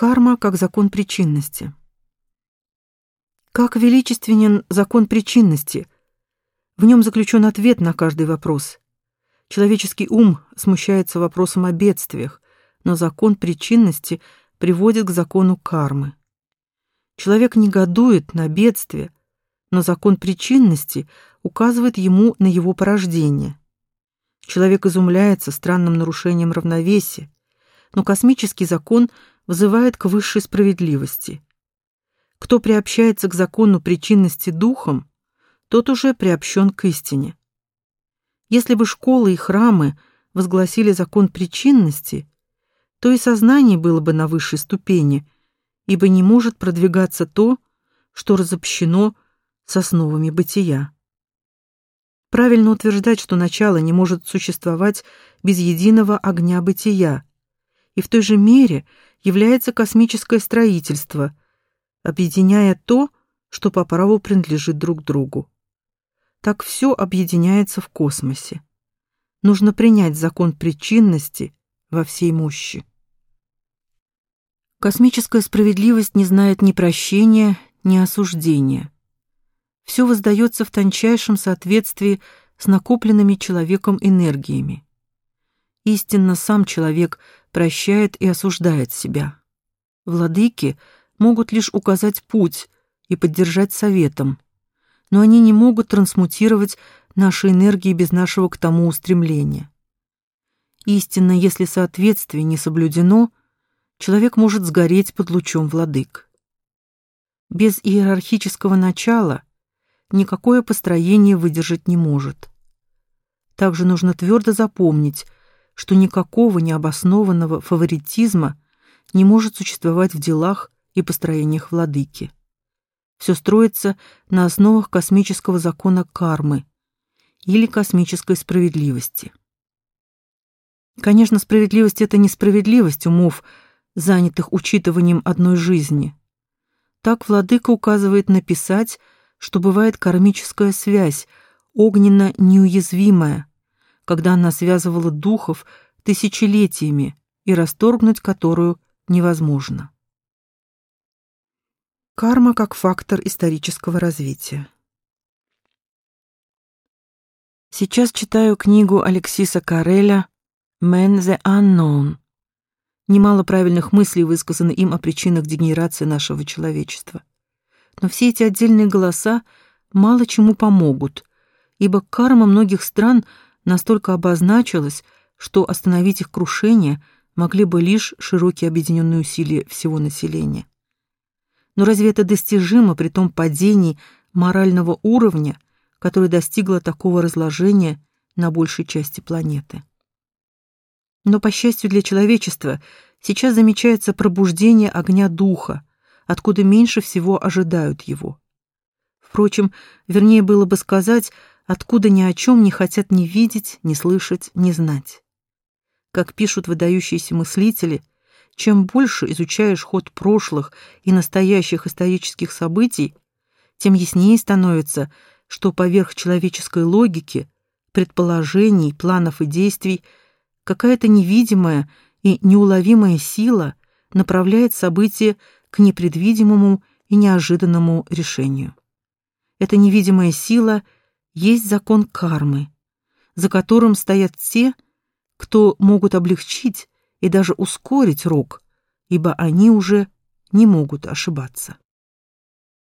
Карма как закон причинности. Как величественен закон причинности. В нем заключен ответ на каждый вопрос. Человеческий ум смущается вопросом о бедствиях, но закон причинности приводит к закону кармы. Человек негодует на бедствие, но закон причинности указывает ему на его порождение. Человек изумляется странным нарушением равновесия, но космический закон вызывает к высшей справедливости. Кто приобщается к закону причинности духом, тот уже приобщен к истине. Если бы школы и храмы возгласили закон причинности, то и сознание было бы на высшей ступени, ибо не может продвигаться то, что разобщено с основами бытия. Правильно утверждать, что начало не может существовать без единого огня бытия, и в той же мере является космическое строительство, объединяя то, что по праву принадлежит друг другу. Так все объединяется в космосе. Нужно принять закон причинности во всей мощи. Космическая справедливость не знает ни прощения, ни осуждения. Все воздается в тончайшем соответствии с накопленными человеком энергиями. Истинно сам человек прощает и осуждает себя. Владыки могут лишь указать путь и поддержать советом, но они не могут трансмутировать наши энергии без нашего к тому устремления. Истинно, если соответствие не соблюдено, человек может сгореть под лучом владык. Без иерархического начала никакое построение выдержать не может. Также нужно твердо запомнить, что никакого необоснованного фаворитизма не может существовать в делах и построениях владыки. Все строится на основах космического закона кармы или космической справедливости. Конечно, справедливость это не справедливость умов, занятых учитыванием одной жизни. Так владыка указывает написать, что бывает кармическая связь, огненно неуязвимая, когда она связывала духов тысячелетиями и расторгнуть которую невозможно. Карма как фактор исторического развития. Сейчас читаю книгу Алексиса Кареля «Man the Unknown». Немало правильных мыслей высказано им о причинах дегенерации нашего человечества. Но все эти отдельные голоса мало чему помогут, ибо карма многих стран – настолько обозначилось, что остановить их крушение могли бы лишь широкие объединенные усилия всего населения. Но разве это достижимо при том падении морального уровня, которое достигло такого разложения на большей части планеты? Но, по счастью для человечества, сейчас замечается пробуждение огня духа, откуда меньше всего ожидают его. Впрочем, вернее было бы сказать, откуда ни о чем не хотят ни видеть, ни слышать, ни знать. Как пишут выдающиеся мыслители, чем больше изучаешь ход прошлых и настоящих исторических событий, тем яснее становится, что поверх человеческой логики, предположений, планов и действий какая-то невидимая и неуловимая сила направляет события к непредвидимому и неожиданному решению. Эта невидимая сила — есть закон кармы, за которым стоят те, кто могут облегчить и даже ускорить рок, ибо они уже не могут ошибаться.